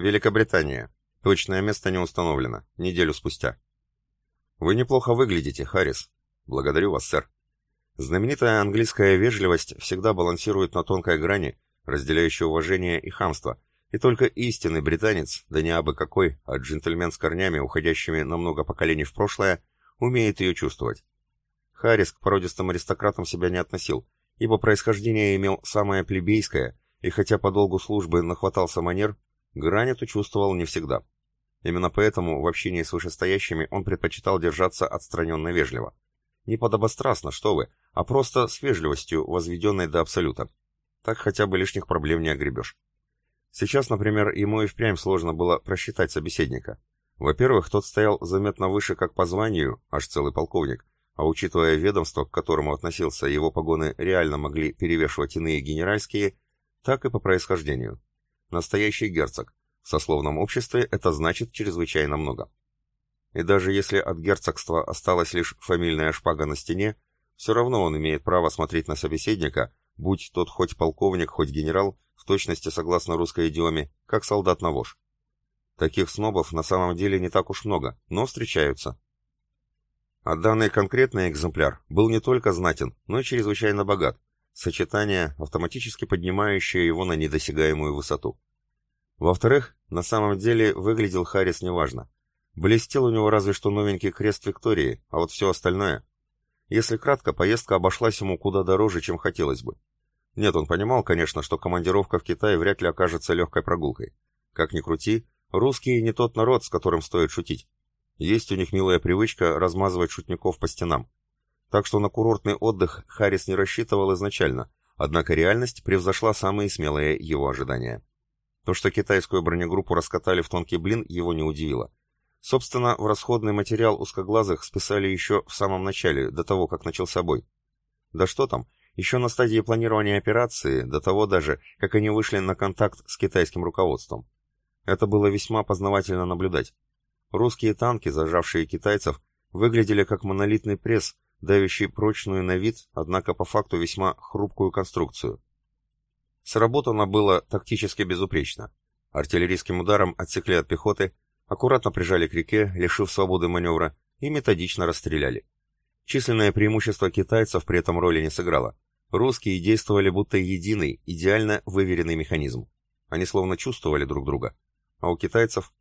Великобритания. Точное место не установлено. Неделю спустя. Вы неплохо выглядите, Харрис. Благодарю вас, сэр. Знаменитая английская вежливость всегда балансирует на тонкой грани, разделяющей уважение и хамство, и только истинный британец, да не абы какой, а джентльмен с корнями, уходящими на много поколений в прошлое, умеет ее чувствовать. Харрис к породистым аристократам себя не относил, ибо происхождение имел самое плебейское, и хотя по долгу службы нахватался манер, грань эту чувствовал не всегда. Именно поэтому в общении с вышестоящими он предпочитал держаться отстраненно вежливо. Не подобострастно, что вы, а просто с вежливостью, возведенной до абсолюта. Так хотя бы лишних проблем не огребешь. Сейчас, например, ему и впрямь сложно было просчитать собеседника. Во-первых, тот стоял заметно выше как по званию, аж целый полковник, а учитывая ведомство, к которому относился, его погоны реально могли перевешивать иные генеральские, так и по происхождению. Настоящий герцог. В сословном обществе это значит чрезвычайно много. И даже если от герцогства осталась лишь фамильная шпага на стене, все равно он имеет право смотреть на собеседника, будь тот хоть полковник, хоть генерал, в точности согласно русской идиоме, как солдат на вож. Таких снобов на самом деле не так уж много, но встречаются. А данный конкретный экземпляр был не только знатен, но и чрезвычайно богат, сочетание, автоматически поднимающее его на недосягаемую высоту. Во-вторых, на самом деле выглядел Харрис неважно. Блестел у него разве что новенький крест Виктории, а вот все остальное... Если кратко, поездка обошлась ему куда дороже, чем хотелось бы. Нет, он понимал, конечно, что командировка в Китай вряд ли окажется легкой прогулкой. Как ни крути, русские не тот народ, с которым стоит шутить. Есть у них милая привычка размазывать шутников по стенам. Так что на курортный отдых Харрис не рассчитывал изначально, однако реальность превзошла самые смелые его ожидания. То, что китайскую бронегруппу раскатали в тонкий блин, его не удивило. Собственно, в расходный материал узкоглазых списали еще в самом начале, до того, как начался бой. Да что там, еще на стадии планирования операции, до того даже, как они вышли на контакт с китайским руководством. Это было весьма познавательно наблюдать. Русские танки, зажавшие китайцев, выглядели как монолитный пресс, давящий прочную на вид, однако по факту весьма хрупкую конструкцию. Сработано было тактически безупречно. Артиллерийским ударом отсекли от пехоты, аккуратно прижали к реке, лишив свободы маневра, и методично расстреляли. Численное преимущество китайцев при этом роли не сыграло. Русские действовали будто единый, идеально выверенный механизм. Они словно чувствовали друг друга. А у китайцев?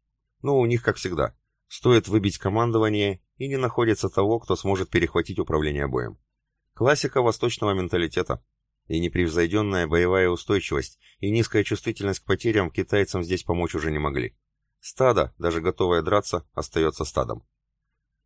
Ну, у них как всегда. Стоит выбить командование, и не находится того, кто сможет перехватить управление боем. Классика восточного менталитета. И непревзойденная боевая устойчивость, и низкая чувствительность к потерям китайцам здесь помочь уже не могли. Стадо, даже готовое драться, остается стадом.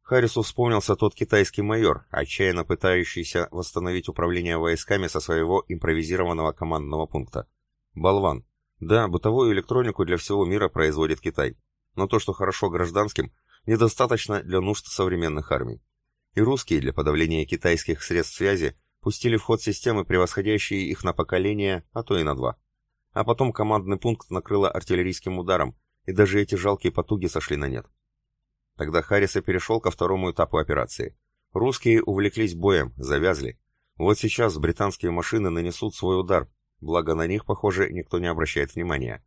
Харрису вспомнился тот китайский майор, отчаянно пытающийся восстановить управление войсками со своего импровизированного командного пункта. Болван. Да, бытовую электронику для всего мира производит Китай. Но то, что хорошо гражданским, недостаточно для нужд современных армий. И русские для подавления китайских средств связи пустили в ход системы, превосходящие их на поколение, а то и на два. А потом командный пункт накрыло артиллерийским ударом, и даже эти жалкие потуги сошли на нет. Тогда Харрис и перешел ко второму этапу операции. Русские увлеклись боем, завязли. Вот сейчас британские машины нанесут свой удар, благо на них, похоже, никто не обращает внимания.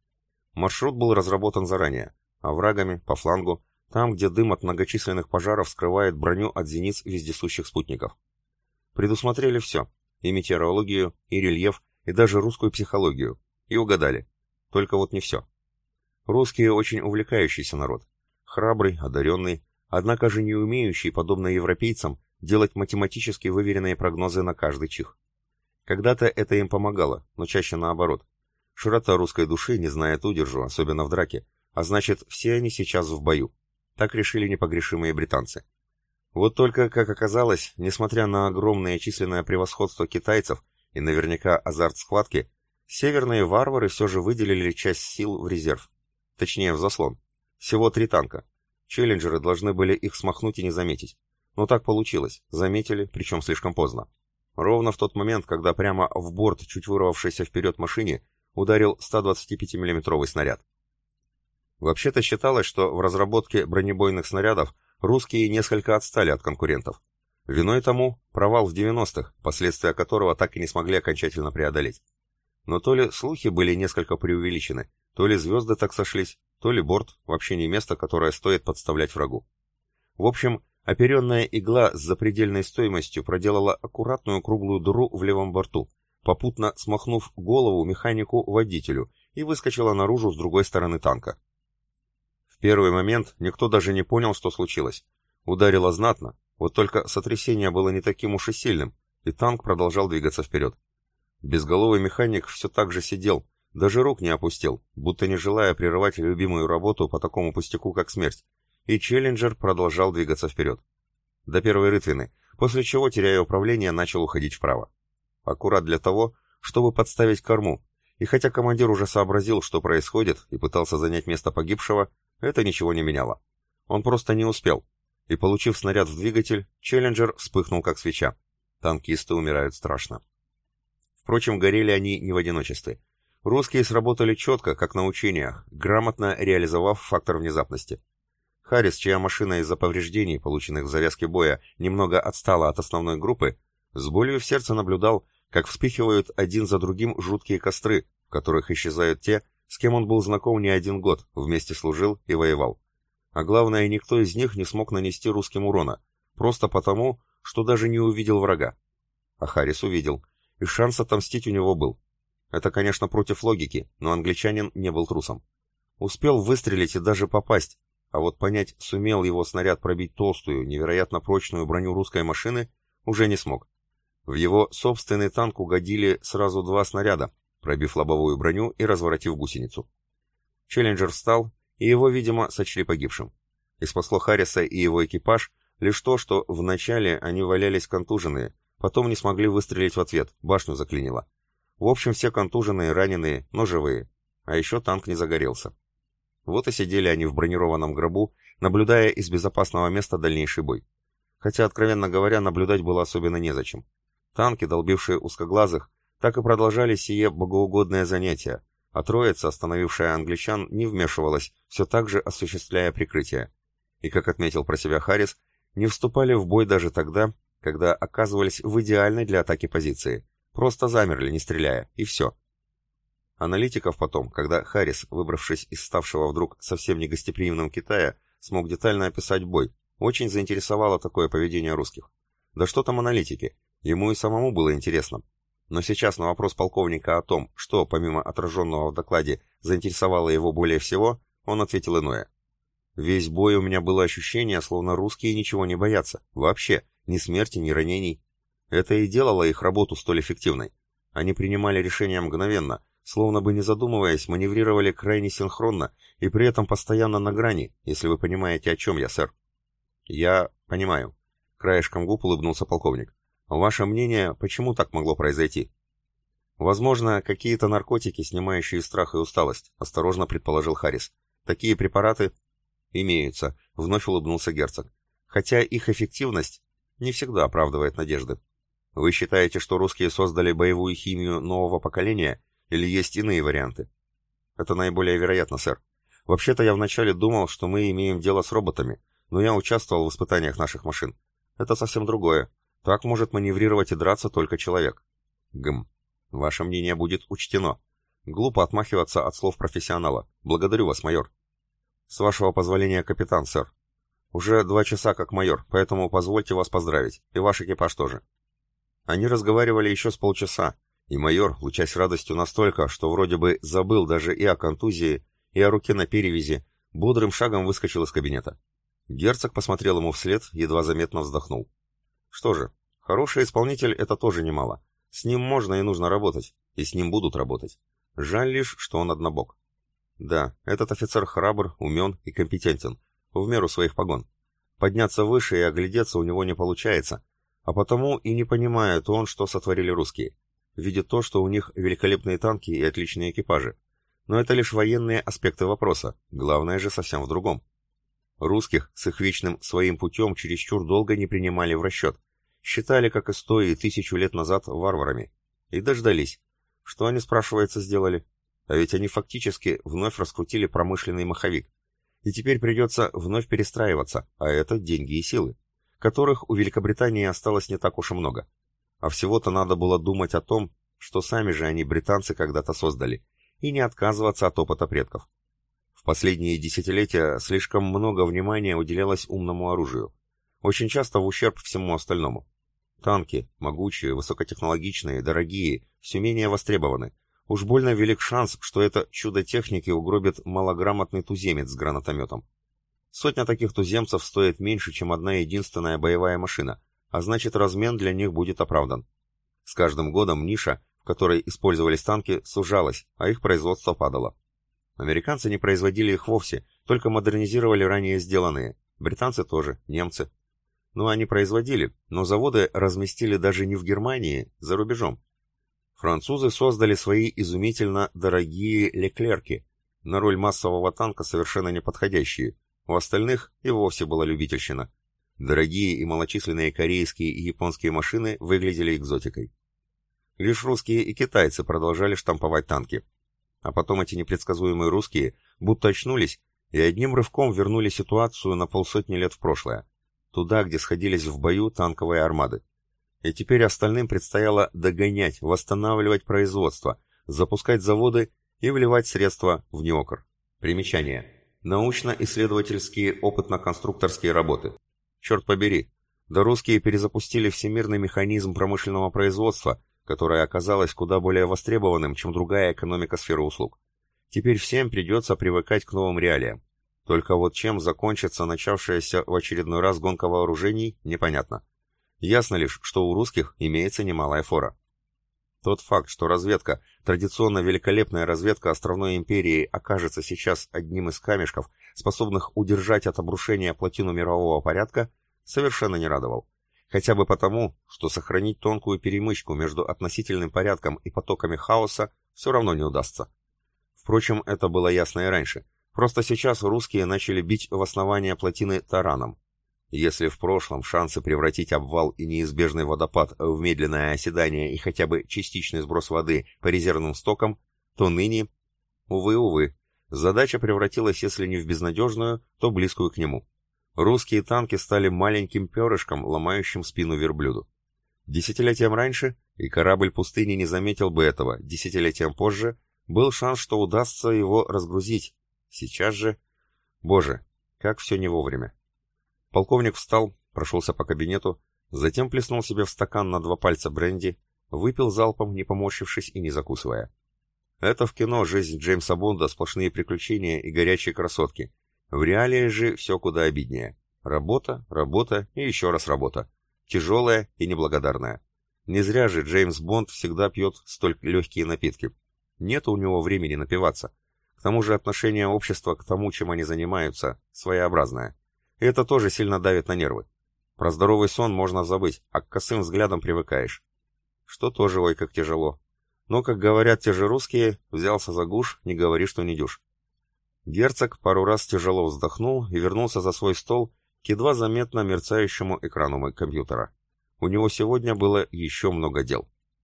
Маршрут был разработан заранее, а врагами, по флангу, там, где дым от многочисленных пожаров скрывает броню от зениц вездесущих спутников. Предусмотрели все, и метеорологию, и рельеф, и даже русскую психологию, и угадали. Только вот не все. Русские очень увлекающийся народ храбрый, одаренный, однако же не умеющий, подобно европейцам, делать математически выверенные прогнозы на каждый чих. Когда-то это им помогало, но чаще наоборот. Широта русской души не знает удержу, особенно в драке, а значит, все они сейчас в бою. Так решили непогрешимые британцы. Вот только, как оказалось, несмотря на огромное численное превосходство китайцев и наверняка азарт схватки, северные варвары все же выделили часть сил в резерв. Точнее, в заслон. Всего три танка. Челленджеры должны были их смахнуть и не заметить. Но так получилось. Заметили, причем слишком поздно. Ровно в тот момент, когда прямо в борт чуть вырвавшейся вперед машине ударил 125 миллиметровый снаряд. Вообще-то считалось, что в разработке бронебойных снарядов русские несколько отстали от конкурентов. Виной тому провал в 90-х, последствия которого так и не смогли окончательно преодолеть. Но то ли слухи были несколько преувеличены, то ли звезды так сошлись, то ли борт, вообще не место, которое стоит подставлять врагу. В общем, оперенная игла с запредельной стоимостью проделала аккуратную круглую дыру в левом борту, попутно смахнув голову механику-водителю и выскочила наружу с другой стороны танка. В первый момент никто даже не понял, что случилось. Ударило знатно, вот только сотрясение было не таким уж и сильным, и танк продолжал двигаться вперед. Безголовый механик все так же сидел, даже рук не опустил, будто не желая прерывать любимую работу по такому пустяку, как смерть, и Челленджер продолжал двигаться вперед. До первой рытвины, после чего, теряя управление, начал уходить вправо. Аккурат для того, чтобы подставить корму, и хотя командир уже сообразил, что происходит, и пытался занять место погибшего, это ничего не меняло. Он просто не успел, и, получив снаряд в двигатель, Челленджер вспыхнул как свеча. Танкисты умирают страшно. Впрочем, горели они не в одиночестве. Русские сработали четко, как на учениях, грамотно реализовав фактор внезапности. Харрис, чья машина из-за повреждений, полученных в завязке боя, немного отстала от основной группы, с болью в сердце наблюдал, как вспихивают один за другим жуткие костры, в которых исчезают те, с кем он был знаком не один год, вместе служил и воевал. А главное, никто из них не смог нанести русским урона, просто потому, что даже не увидел врага. А Харрис увидел, и шанс отомстить у него был. Это, конечно, против логики, но англичанин не был трусом. Успел выстрелить и даже попасть, а вот понять, сумел его снаряд пробить толстую, невероятно прочную броню русской машины, уже не смог. В его собственный танк угодили сразу два снаряда, пробив лобовую броню и разворотив гусеницу. Челленджер встал, и его, видимо, сочли погибшим. И спасло Харриса и его экипаж лишь то, что вначале они валялись контуженные, потом не смогли выстрелить в ответ, башню заклинило. В общем, все контуженные, раненые, но живые. А еще танк не загорелся. Вот и сидели они в бронированном гробу, наблюдая из безопасного места дальнейший бой. Хотя, откровенно говоря, наблюдать было особенно незачем. Танки, долбившие узкоглазых, так и продолжали сие богоугодное занятие, а троица, остановившая англичан, не вмешивалась, все так же осуществляя прикрытие. И, как отметил про себя Харрис, не вступали в бой даже тогда, когда оказывались в идеальной для атаки позиции. Просто замерли, не стреляя, и все. Аналитиков потом, когда Харрис, выбравшись из ставшего вдруг совсем негостеприимным Китая, смог детально описать бой, очень заинтересовало такое поведение русских. Да что там аналитики, ему и самому было интересно, но сейчас на вопрос полковника о том, что, помимо отраженного в докладе, заинтересовало его более всего, он ответил иное. Весь бой у меня было ощущение, словно русские ничего не боятся. Вообще, ни смерти, ни ранений. Это и делало их работу столь эффективной. Они принимали решения мгновенно, словно бы не задумываясь, маневрировали крайне синхронно и при этом постоянно на грани, если вы понимаете, о чем я, сэр. Я понимаю. Краешком губ улыбнулся полковник. Ваше мнение, почему так могло произойти? Возможно, какие-то наркотики, снимающие страх и усталость, осторожно предположил Харрис. Такие препараты имеются, вновь улыбнулся герцог. Хотя их эффективность не всегда оправдывает надежды. Вы считаете, что русские создали боевую химию нового поколения или есть иные варианты? Это наиболее вероятно, сэр. Вообще-то я вначале думал, что мы имеем дело с роботами, но я участвовал в испытаниях наших машин. Это совсем другое. Так может маневрировать и драться только человек. Гм. Ваше мнение будет учтено. Глупо отмахиваться от слов профессионала. Благодарю вас, майор. С вашего позволения, капитан, сэр. Уже два часа как майор, поэтому позвольте вас поздравить. И ваш экипаж тоже. Они разговаривали еще с полчаса, и майор, лучась радостью настолько, что вроде бы забыл даже и о контузии, и о руке на перевязи, бодрым шагом выскочил из кабинета. Герцог посмотрел ему вслед, едва заметно вздохнул. Что же, хороший исполнитель — это тоже немало. С ним можно и нужно работать, и с ним будут работать. Жаль лишь, что он однобок. Да, этот офицер храбр, умен и компетентен, в меру своих погон. Подняться выше и оглядеться у него не получается, а потому и не понимает он, что сотворили русские. Видит то, что у них великолепные танки и отличные экипажи. Но это лишь военные аспекты вопроса, главное же совсем в другом. Русских с их вечным своим путем чересчур долго не принимали в расчет, считали, как и сто и тысячу лет назад, варварами. И дождались. Что они, спрашивается, сделали? А ведь они фактически вновь раскрутили промышленный маховик. И теперь придется вновь перестраиваться, а это деньги и силы, которых у Великобритании осталось не так уж и много. А всего-то надо было думать о том, что сами же они, британцы, когда-то создали, и не отказываться от опыта предков. последние десятилетия слишком много внимания уделялось умному оружию. Очень часто в ущерб всему остальному. Танки, могучие, высокотехнологичные, дорогие, все менее востребованы. Уж больно велик шанс, что это чудо техники угробит малограмотный туземец с гранатометом. Сотня таких туземцев стоит меньше, чем одна единственная боевая машина, а значит размен для них будет оправдан. С каждым годом ниша, в которой использовались танки, сужалась, а их производство падало. Американцы не производили их вовсе, только модернизировали ранее сделанные. Британцы тоже, немцы. Ну, они производили, но заводы разместили даже не в Германии, за рубежом. Французы создали свои изумительно дорогие леклерки, на роль массового танка совершенно неподходящие. У остальных и вовсе была любительщина. Дорогие и малочисленные корейские и японские машины выглядели экзотикой. Лишь русские и китайцы продолжали штамповать танки. А потом эти непредсказуемые русские будто очнулись и одним рывком вернули ситуацию на полсотни лет в прошлое туда, где сходились в бою танковые армады. И теперь остальным предстояло догонять, восстанавливать производство, запускать заводы и вливать средства в неокр. Примечание. Научно-исследовательские опытно-конструкторские работы. Черт побери, да русские перезапустили всемирный механизм промышленного производства, которое оказалось куда более востребованным, чем другая экономика сферы услуг. Теперь всем придется привыкать к новым реалиям. Только вот чем закончится начавшаяся в очередной раз гонка вооружений, непонятно. Ясно лишь, что у русских имеется немалая фора. Тот факт, что разведка, традиционно великолепная разведка островной империи, окажется сейчас одним из камешков, способных удержать от обрушения плотину мирового порядка, совершенно не радовал. Хотя бы потому, что сохранить тонкую перемычку между относительным порядком и потоками хаоса все равно не удастся. Впрочем, это было ясно и раньше – Просто сейчас русские начали бить в основание плотины тараном. Если в прошлом шансы превратить обвал и неизбежный водопад в медленное оседание и хотя бы частичный сброс воды по резервным стокам, то ныне, увы-увы, задача превратилась, если не в безнадежную, то близкую к нему. Русские танки стали маленьким перышком, ломающим спину верблюду. Десятилетием раньше, и корабль пустыни не заметил бы этого, десятилетием позже, был шанс, что удастся его разгрузить, Сейчас же... Боже, как все не вовремя. Полковник встал, прошелся по кабинету, затем плеснул себе в стакан на два пальца бренди, выпил залпом, не поморщившись и не закусывая. Это в кино жизнь Джеймса Бонда, сплошные приключения и горячие красотки. В реалии же все куда обиднее. Работа, работа и еще раз работа. Тяжелая и неблагодарная. Не зря же Джеймс Бонд всегда пьет столь легкие напитки. Нет у него времени напиваться. К тому же отношение общества к тому, чем они занимаются, своеобразное. И это тоже сильно давит на нервы. Про здоровый сон можно забыть, а к косым взглядам привыкаешь. Что тоже, ой, как тяжело. Но, как говорят те же русские, взялся за гуш, не говори, что не дюшь. Герцог пару раз тяжело вздохнул и вернулся за свой стол к едва заметно мерцающему экрану компьютера. У него сегодня было еще много дел.